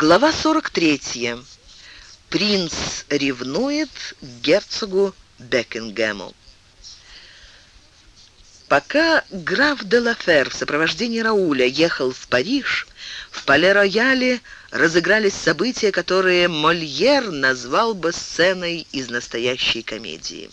Глава 43. Принц ревнует герцогу Бекингему. Пока граф де Лафер в сопровождении Рауля ехал в Париж, в Пале-Рояле разыгрались события, которые Мольер назвал бы сценой из настоящей комедии.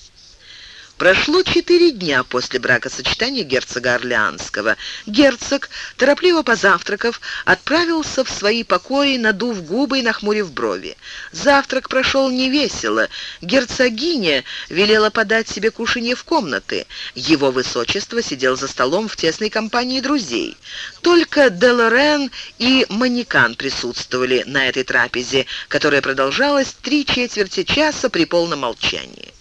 Прошло четыре дня после бракосочетания герцога Орлеанского. Герцог, торопливо позавтракав, отправился в свои покои, надув губы и нахмурив брови. Завтрак прошел невесело. Герцогиня велела подать себе кушанье в комнаты. Его высочество сидел за столом в тесной компании друзей. Только Делорен и Манекан присутствовали на этой трапезе, которая продолжалась три четверти часа при полном молчании.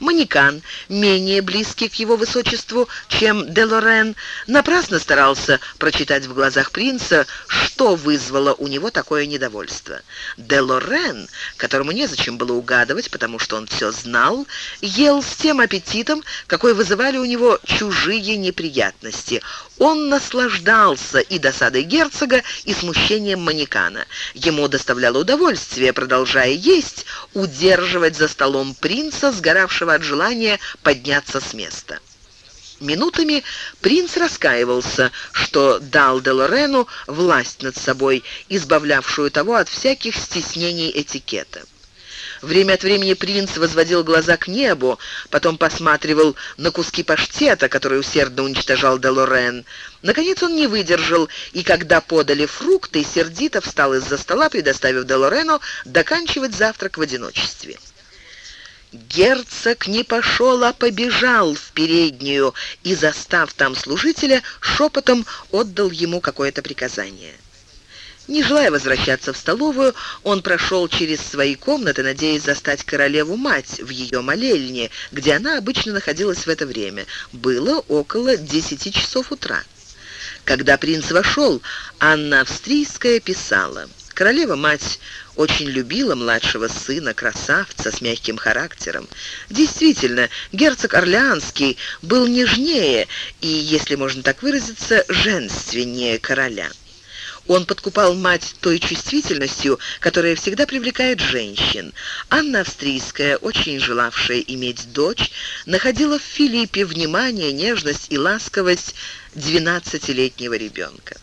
Манекан, менее близкий к его высочеству, чем де Лорен, напрасно старался прочитать в глазах принца, что вызвало у него такое недовольство. Де Лорен, которому незачем было угадывать, потому что он все знал, ел с тем аппетитом, какой вызывали у него чужие неприятности. Он наслаждался и досадой герцога, и смущением манекана. Ему доставляло удовольствие, продолжая есть, удерживать за столом принца, сгоравшего от желания подняться с места. Минутами принц раскаивался, что дал де Лорену власть над собой, избавлявшую того от всяких стеснений этикета. Время от времени принц возводил глаза к небу, потом посматривал на куски паштета, которые усердно уничтожал де Лорен. Наконец он не выдержал, и когда подали фрукты, сердито встал из-за стола, предоставив де Лорену доканчивать завтрак в одиночестве. Герцог не пошел, а побежал в переднюю и, застав там служителя, шепотом отдал ему какое-то приказание. Не желая возвращаться в столовую, он прошел через свои комнаты, надеясь застать королеву-мать в ее молельне, где она обычно находилась в это время. Было около десяти часов утра. Когда принц вошел, Анна Австрийская писала. Королева-мать очень любила младшего сына, красавца с мягким характером. Действительно, герцог Орлеанский был нежнее и, если можно так выразиться, женственнее короля. Он подкупал мать той чувствительностью, которая всегда привлекает женщин. Анна Австрийская, очень желавшая иметь дочь, находила в Филиппе внимание, нежность и ласковость двенадцатилетнего ребенка.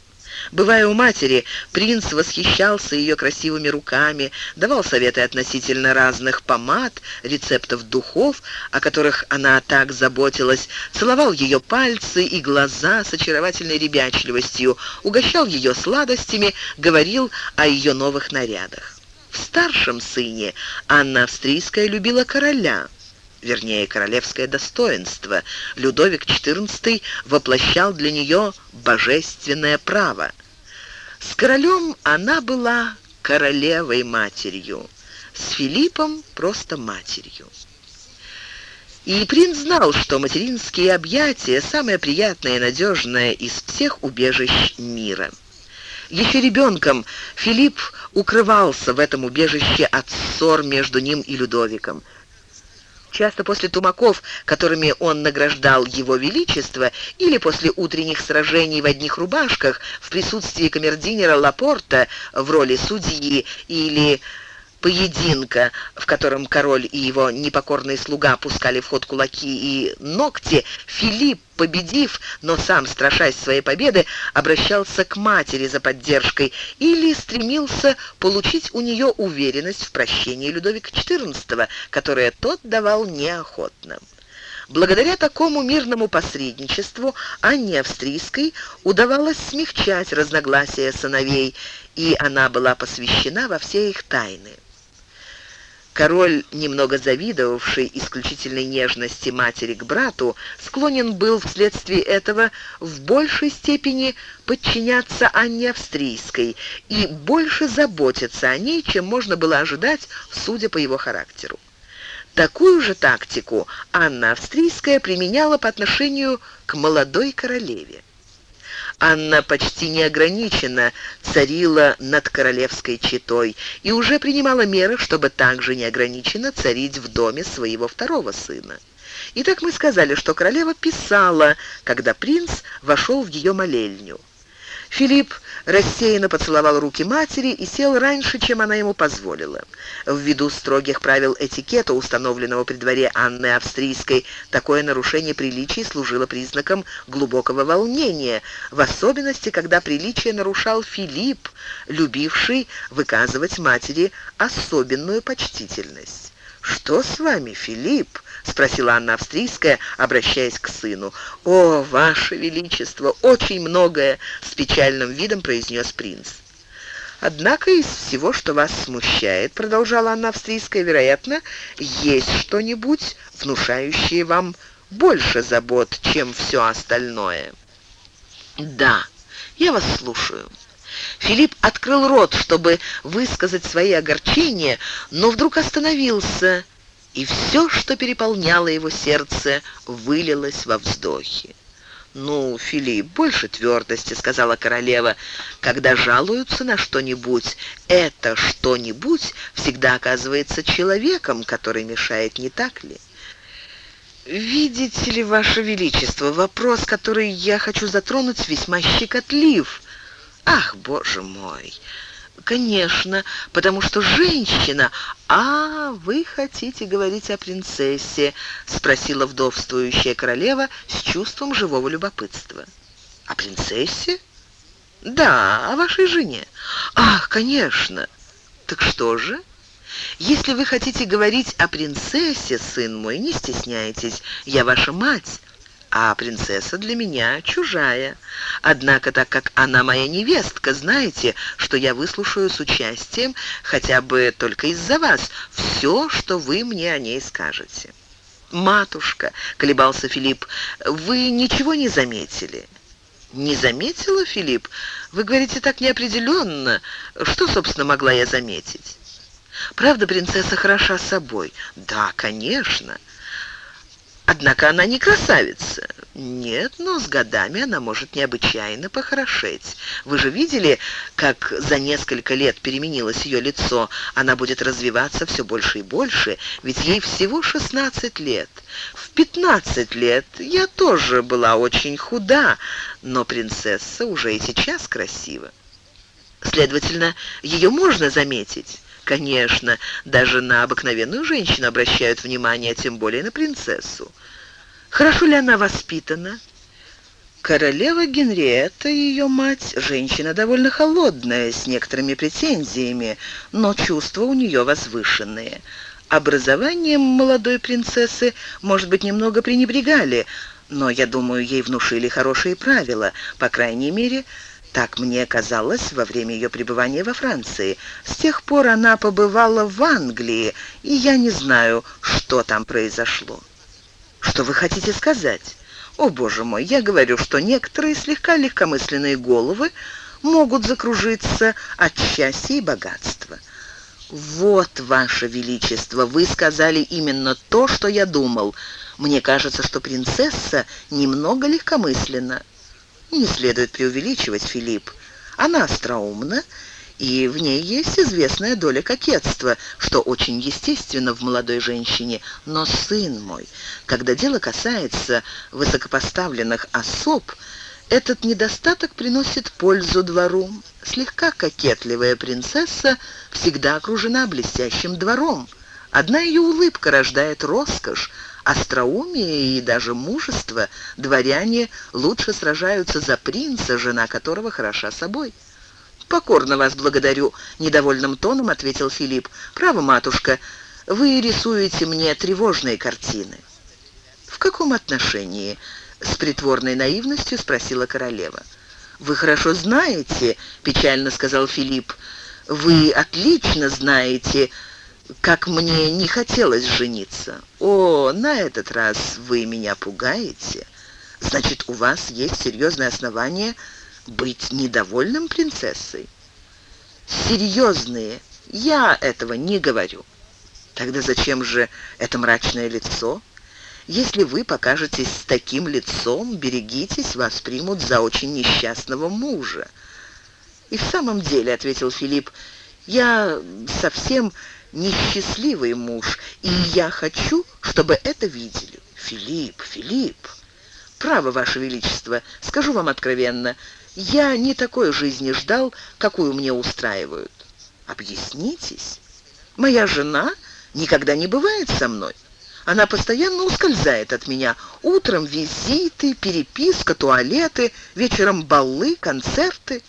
Бывая у матери, принц восхищался ее красивыми руками, давал советы относительно разных помад, рецептов духов, о которых она так заботилась, целовал ее пальцы и глаза с очаровательной ребячливостью, угощал ее сладостями, говорил о ее новых нарядах. В старшем сыне Анна Австрийская любила короля – вернее, королевское достоинство. Людовик XIV воплощал для нее божественное право. С королем она была королевой-матерью, с Филиппом просто матерью. И принц знал, что материнские объятия – самое приятное и надежное из всех убежищ мира. Еще ребенком Филипп укрывался в этом убежище от ссор между ним и Людовиком – Часто после тумаков, которыми он награждал его величество, или после утренних сражений в одних рубашках в присутствии камердинера Лапорта в роли судьи или поединка, в котором король и его непокорный слуга пускали в ход кулаки и ногти, Филипп, победив, но сам, страшась своей победы, обращался к матери за поддержкой или стремился получить у нее уверенность в прощении Людовика XIV, которое тот давал неохотно. Благодаря такому мирному посредничеству Анне Австрийской удавалось смягчать разногласия сыновей, и она была посвящена во все их тайны. Король, немного завидовавший исключительной нежности матери к брату, склонен был вследствие этого в большей степени подчиняться Анне Австрийской и больше заботиться о ней, чем можно было ожидать, судя по его характеру. Такую же тактику Анна Австрийская применяла по отношению к молодой королеве. Анна почти неограниченно царила над королевской четой и уже принимала меры, чтобы также неограниченно царить в доме своего второго сына. Итак, мы сказали, что королева писала, когда принц вошел в ее молельню. Филипп рассеянно поцеловал руки матери и сел раньше, чем она ему позволила. Ввиду строгих правил этикета, установленного при дворе Анны Австрийской, такое нарушение приличий служило признаком глубокого волнения, в особенности, когда приличие нарушал Филипп, любивший выказывать матери особенную почтительность. «Что с вами, Филипп?» — спросила Анна Австрийская, обращаясь к сыну. «О, Ваше Величество, очень многое!» — с печальным видом произнес принц. «Однако из всего, что вас смущает, — продолжала Анна Австрийская, — вероятно, есть что-нибудь, внушающее вам больше забот, чем все остальное». «Да, я вас слушаю». Филипп открыл рот, чтобы высказать свои огорчения, но вдруг остановился, и все, что переполняло его сердце, вылилось во вздохи. «Ну, Филипп, больше твердости», — сказала королева. «Когда жалуются на что-нибудь, это что-нибудь всегда оказывается человеком, который мешает, не так ли?» «Видите ли, Ваше Величество, вопрос, который я хочу затронуть, весьма щекотлив», Ах, боже мой! Конечно, потому что женщина... А, вы хотите говорить о принцессе? Спросила вдовствующая королева с чувством живого любопытства. О принцессе? Да, о вашей жене. Ах, конечно. Так что же? Если вы хотите говорить о принцессе, сын мой, не стесняйтесь, я ваша мать а принцесса для меня чужая. Однако, так как она моя невестка, знаете, что я выслушаю с участием, хотя бы только из-за вас, все, что вы мне о ней скажете». «Матушка», — колебался Филипп, — «вы ничего не заметили?» «Не заметила, Филипп? Вы говорите так неопределенно. Что, собственно, могла я заметить?» «Правда, принцесса хороша собой?» «Да, конечно». Однако она не красавица. Нет, но с годами она может необычайно похорошеть. Вы же видели, как за несколько лет переменилось ее лицо? Она будет развиваться все больше и больше, ведь ей всего 16 лет. В 15 лет я тоже была очень худа, но принцесса уже и сейчас красива. Следовательно, ее можно заметить. Конечно, даже на обыкновенную женщину обращают внимание, тем более на принцессу. Хорошо ли она воспитана? Королева Генриетта, ее мать, женщина довольно холодная, с некоторыми претензиями, но чувства у нее возвышенные. Образованием молодой принцессы, может быть, немного пренебрегали, но, я думаю, ей внушили хорошие правила, по крайней мере, так мне казалось во время ее пребывания во Франции. С тех пор она побывала в Англии, и я не знаю, что там произошло. Что вы хотите сказать? О, боже мой, я говорю, что некоторые слегка легкомысленные головы могут закружиться от счастья и богатства. Вот, ваше величество, вы сказали именно то, что я думал. Мне кажется, что принцесса немного легкомысленна. Не следует преувеличивать, Филипп. Она остроумна, и в ней есть известная доля кокетства, что очень естественно в молодой женщине. Но, сын мой, когда дело касается высокопоставленных особ, этот недостаток приносит пользу двору. Слегка кокетливая принцесса всегда окружена блестящим двором. Одна ее улыбка рождает роскошь, остроумие и даже мужество, дворяне лучше сражаются за принца, жена которого хороша собой. «Покорно вас благодарю», — недовольным тоном ответил Филипп. «Право, матушка, вы рисуете мне тревожные картины». «В каком отношении?» — с притворной наивностью спросила королева. «Вы хорошо знаете», — печально сказал Филипп, — «вы отлично знаете, как мне не хотелось жениться. О, на этот раз вы меня пугаете. Значит, у вас есть серьезное основание быть недовольным принцессой. Серьезные, я этого не говорю. Тогда зачем же это мрачное лицо? Если вы покажетесь с таким лицом, берегитесь, вас примут за очень несчастного мужа. И в самом деле, ответил Филипп, я совсем несчастливый муж, и я хочу, чтобы это видели. Филипп, Филипп, право, Ваше Величество, скажу вам откровенно, Я не такой жизни ждал, какую мне устраивают. Объяснитесь. Моя жена никогда не бывает со мной. Она постоянно ускользает от меня. Утром визиты, переписка, туалеты, вечером балы, концерты.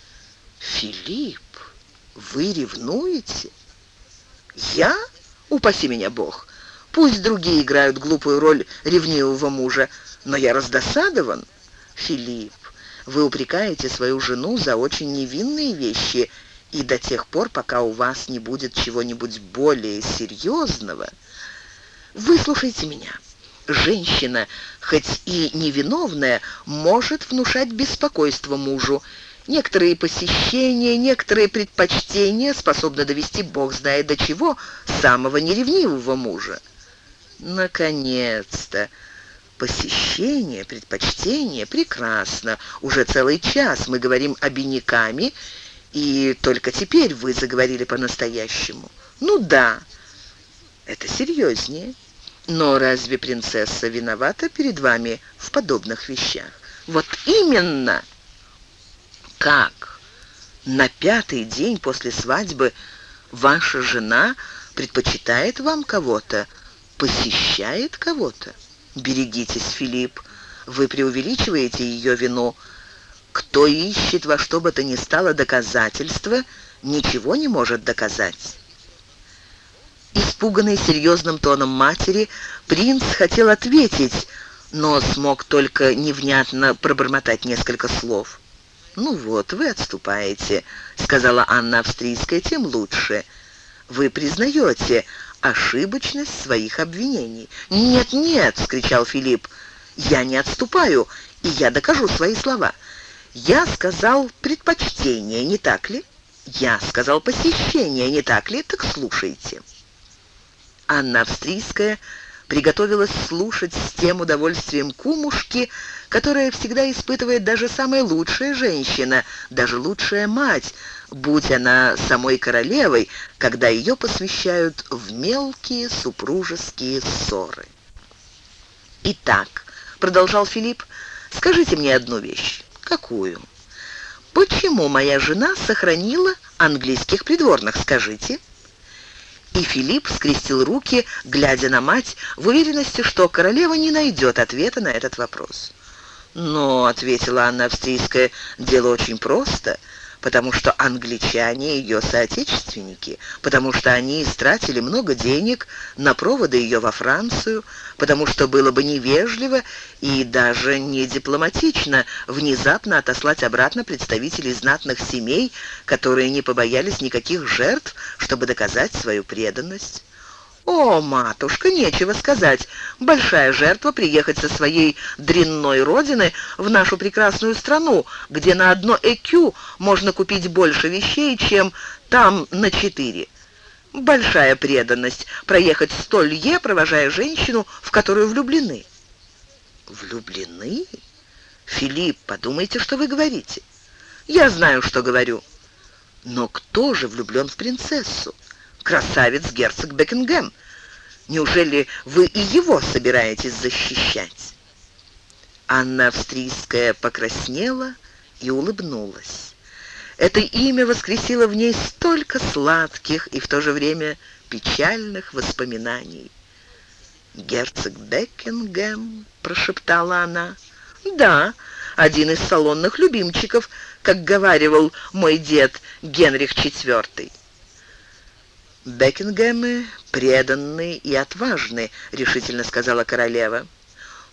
Филипп, вы ревнуете? Я? Упаси меня Бог. Пусть другие играют глупую роль ревнивого мужа, но я раздосадован. Филипп, вы упрекаете свою жену за очень невинные вещи, и до тех пор, пока у вас не будет чего-нибудь более серьезного, Выслушайте меня. Женщина, хоть и невиновная, может внушать беспокойство мужу. Некоторые посещения, некоторые предпочтения способны довести, бог знает до чего, самого неревнивого мужа. Наконец-то! Посещение, предпочтение, прекрасно. Уже целый час мы говорим обиняками, и только теперь вы заговорили по-настоящему. Ну да, это серьезнее. Но разве принцесса виновата перед вами в подобных вещах? Вот именно. Как? На пятый день после свадьбы ваша жена предпочитает вам кого-то, посещает кого-то? Берегитесь, Филипп, вы преувеличиваете ее вину. Кто ищет во что бы то ни стало доказательства, ничего не может доказать. Испуганный серьезным тоном матери, принц хотел ответить, но смог только невнятно пробормотать несколько слов. «Ну вот, вы отступаете», — сказала Анна Австрийская, — «тем лучше. Вы признаете ошибочность своих обвинений». «Нет, нет», — вскричал Филипп, — «я не отступаю, и я докажу свои слова. Я сказал предпочтение, не так ли? Я сказал посещение, не так ли? Так слушайте». Анна Австрийская приготовилась слушать с тем удовольствием кумушки, которое всегда испытывает даже самая лучшая женщина, даже лучшая мать, будь она самой королевой, когда ее посвящают в мелкие супружеские ссоры. «Итак», — продолжал Филипп, — «скажите мне одну вещь». «Какую?» «Почему моя жена сохранила английских придворных, скажите?» И Филипп скрестил руки, глядя на мать, в уверенности, что королева не найдет ответа на этот вопрос. «Но», — ответила Анна Австрийская, — «дело очень просто потому что англичане ее соотечественники, потому что они истратили много денег на проводы ее во Францию, потому что было бы невежливо и даже не дипломатично внезапно отослать обратно представителей знатных семей, которые не побоялись никаких жертв, чтобы доказать свою преданность. «О, матушка, нечего сказать. Большая жертва приехать со своей дрянной родины в нашу прекрасную страну, где на одно ЭКЮ можно купить больше вещей, чем там на четыре. Большая преданность проехать сто лье, провожая женщину, в которую влюблены». «Влюблены? Филипп, подумайте, что вы говорите. Я знаю, что говорю. Но кто же влюблен в принцессу? Красавец герцог Бекингем. Неужели вы и его собираетесь защищать?» Анна Австрийская покраснела и улыбнулась. Это имя воскресило в ней столько сладких и в то же время печальных воспоминаний. «Герцог Бекингем», — прошептала она. «Да, один из салонных любимчиков, как говаривал мой дед Генрих IV. «Бекингемы преданны и отважны», — решительно сказала королева.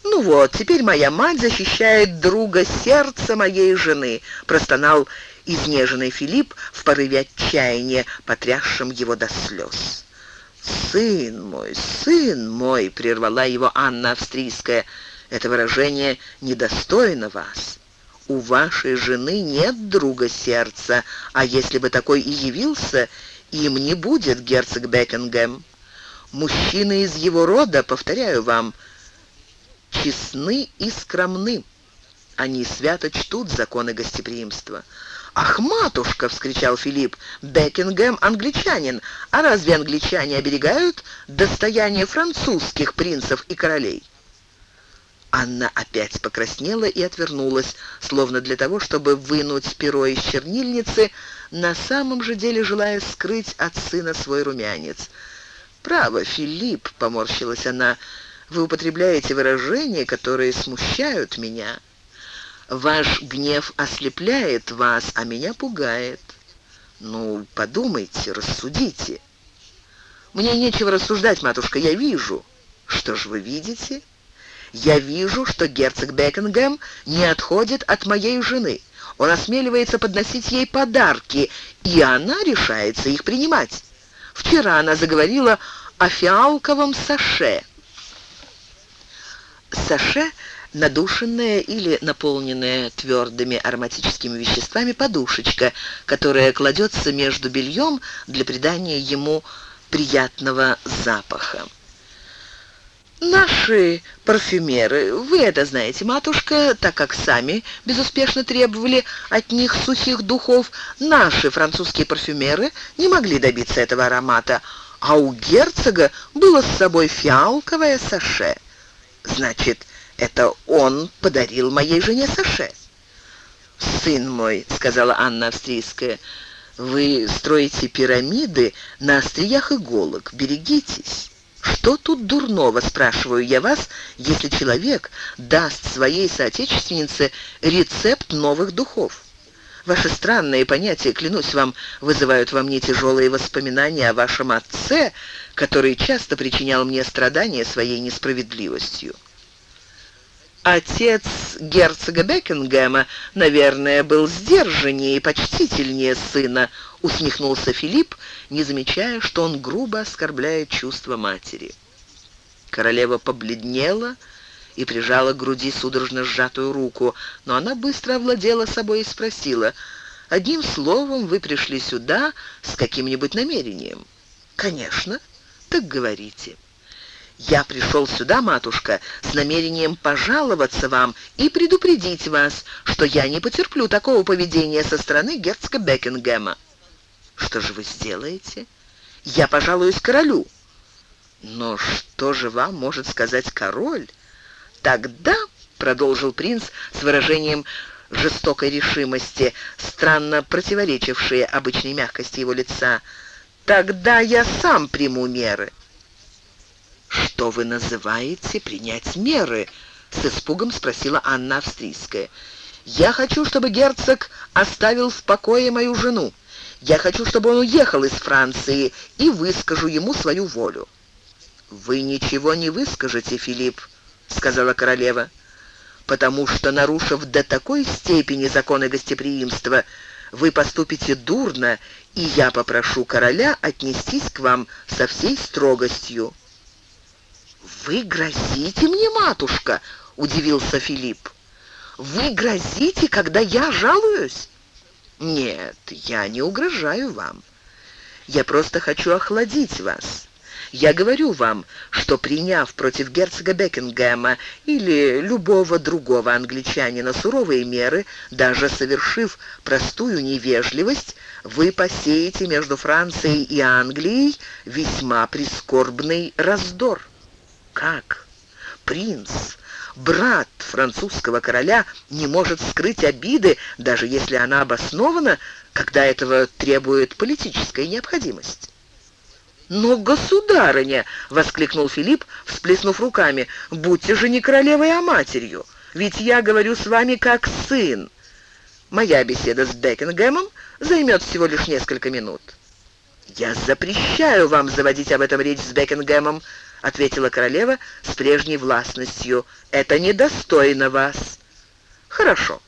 «Ну вот, теперь моя мать защищает друга сердца моей жены», — простонал изнеженный Филипп в порыве отчаяния, потрясшим его до слез. «Сын мой, сын мой!» — прервала его Анна Австрийская. «Это выражение недостойно вас. У вашей жены нет друга сердца, а если бы такой и явился, им не будет герцог Бекингем. Мужчины из его рода, повторяю вам, честны и скромны. Они свято чтут законы гостеприимства. «Ах, матушка!» — вскричал Филипп. «Бекингем — англичанин. А разве англичане оберегают достояние французских принцев и королей?» Анна опять покраснела и отвернулась, словно для того, чтобы вынуть перо из чернильницы, на самом же деле желая скрыть от сына свой румянец. «Право, Филипп», — поморщилась она, — «вы употребляете выражения, которые смущают меня. Ваш гнев ослепляет вас, а меня пугает. Ну, подумайте, рассудите». «Мне нечего рассуждать, матушка, я вижу». «Что ж вы видите?» Я вижу, что герцог Бекингем не отходит от моей жены. Он осмеливается подносить ей подарки, и она решается их принимать. Вчера она заговорила о фиалковом саше. Саше – надушенная или наполненная твердыми ароматическими веществами подушечка, которая кладется между бельем для придания ему приятного запаха. Наши парфюмеры, вы это знаете, матушка, так как сами безуспешно требовали от них сухих духов, наши французские парфюмеры не могли добиться этого аромата, а у герцога было с собой фиалковое саше. Значит, это он подарил моей жене саше. «Сын мой», — сказала Анна Австрийская, — «вы строите пирамиды на остриях иголок, берегитесь». Что тут дурного, спрашиваю я вас, если человек даст своей соотечественнице рецепт новых духов? Ваши странные понятия, клянусь вам, вызывают во мне тяжелые воспоминания о вашем отце, который часто причинял мне страдания своей несправедливостью. Отец герцога Бекингема, наверное, был сдержаннее и почтительнее сына, усмехнулся Филипп, не замечая, что он грубо оскорбляет чувства матери. Королева побледнела и прижала к груди судорожно сжатую руку, но она быстро овладела собой и спросила, «Одним словом, вы пришли сюда с каким-нибудь намерением?» «Конечно, так говорите». Я пришел сюда, матушка, с намерением пожаловаться вам и предупредить вас, что я не потерплю такого поведения со стороны герцога Бекингема. Что же вы сделаете? Я пожалуюсь королю. Но что же вам может сказать король? Тогда, продолжил принц с выражением жестокой решимости, странно противоречившие обычной мягкости его лица, тогда я сам приму меры. «Что вы называете принять меры?» — с испугом спросила Анна Австрийская. «Я хочу, чтобы герцог оставил в покое мою жену. Я хочу, чтобы он уехал из Франции и выскажу ему свою волю». «Вы ничего не выскажете, Филипп», — сказала королева, «потому что, нарушив до такой степени законы гостеприимства, вы поступите дурно, и я попрошу короля отнестись к вам со всей строгостью». «Вы грозите мне, матушка?» — удивился Филипп. «Вы грозите, когда я жалуюсь?» «Нет, я не угрожаю вам. Я просто хочу охладить вас. Я говорю вам, что приняв против герцога Бекингема или любого другого англичанина суровые меры, даже совершив простую невежливость, вы посеете между Францией и Англией весьма прискорбный раздор». Как? Принц, брат французского короля, не может скрыть обиды, даже если она обоснована, когда этого требует политическая необходимость. «Но, государыня!» — воскликнул Филипп, всплеснув руками. «Будьте же не королевой, а матерью, ведь я говорю с вами как сын. Моя беседа с Бекингемом займет всего лишь несколько минут». «Я запрещаю вам заводить об этом речь с Бекингемом», — ответила королева с прежней властностью. «Это недостойно вас». «Хорошо.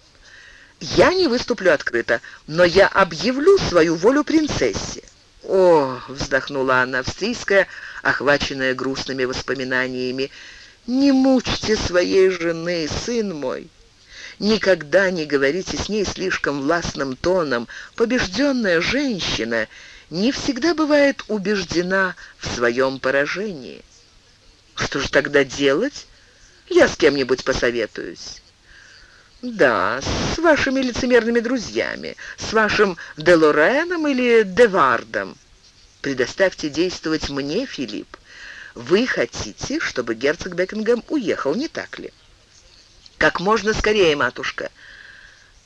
Я не выступлю открыто, но я объявлю свою волю принцессе». «О!» — вздохнула она, австрийская, охваченная грустными воспоминаниями. «Не мучьте своей жены, сын мой. Никогда не говорите с ней слишком властным тоном. Побежденная женщина не всегда бывает убеждена в своем поражении». Что же тогда делать? Я с кем-нибудь посоветуюсь. Да, с вашими лицемерными друзьями, с вашим Делореном или Девардом. Предоставьте действовать мне, Филипп. Вы хотите, чтобы герцог Бекингем уехал, не так ли? «Как можно скорее, матушка».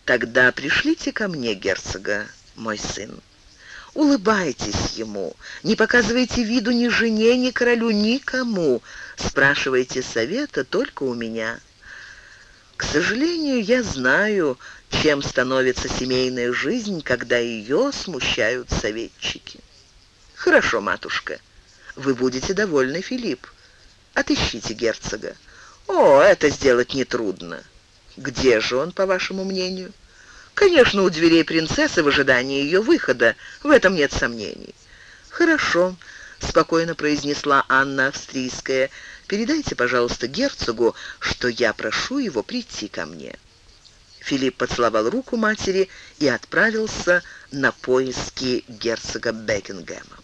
«Тогда пришлите ко мне герцога, мой сын». Улыбайтесь ему, не показывайте виду ни жене, ни королю, никому. Спрашивайте совета только у меня. К сожалению, я знаю, чем становится семейная жизнь, когда ее смущают советчики. Хорошо, матушка, вы будете довольны, Филипп. Отыщите герцога. О, это сделать нетрудно. Где же он, по вашему мнению? Конечно, у дверей принцессы в ожидании ее выхода, в этом нет сомнений. «Хорошо», — спокойно произнесла Анна Австрийская, «передайте, пожалуйста, герцогу, что я прошу его прийти ко мне». Филипп поцеловал руку матери и отправился на поиски герцога Бекингема.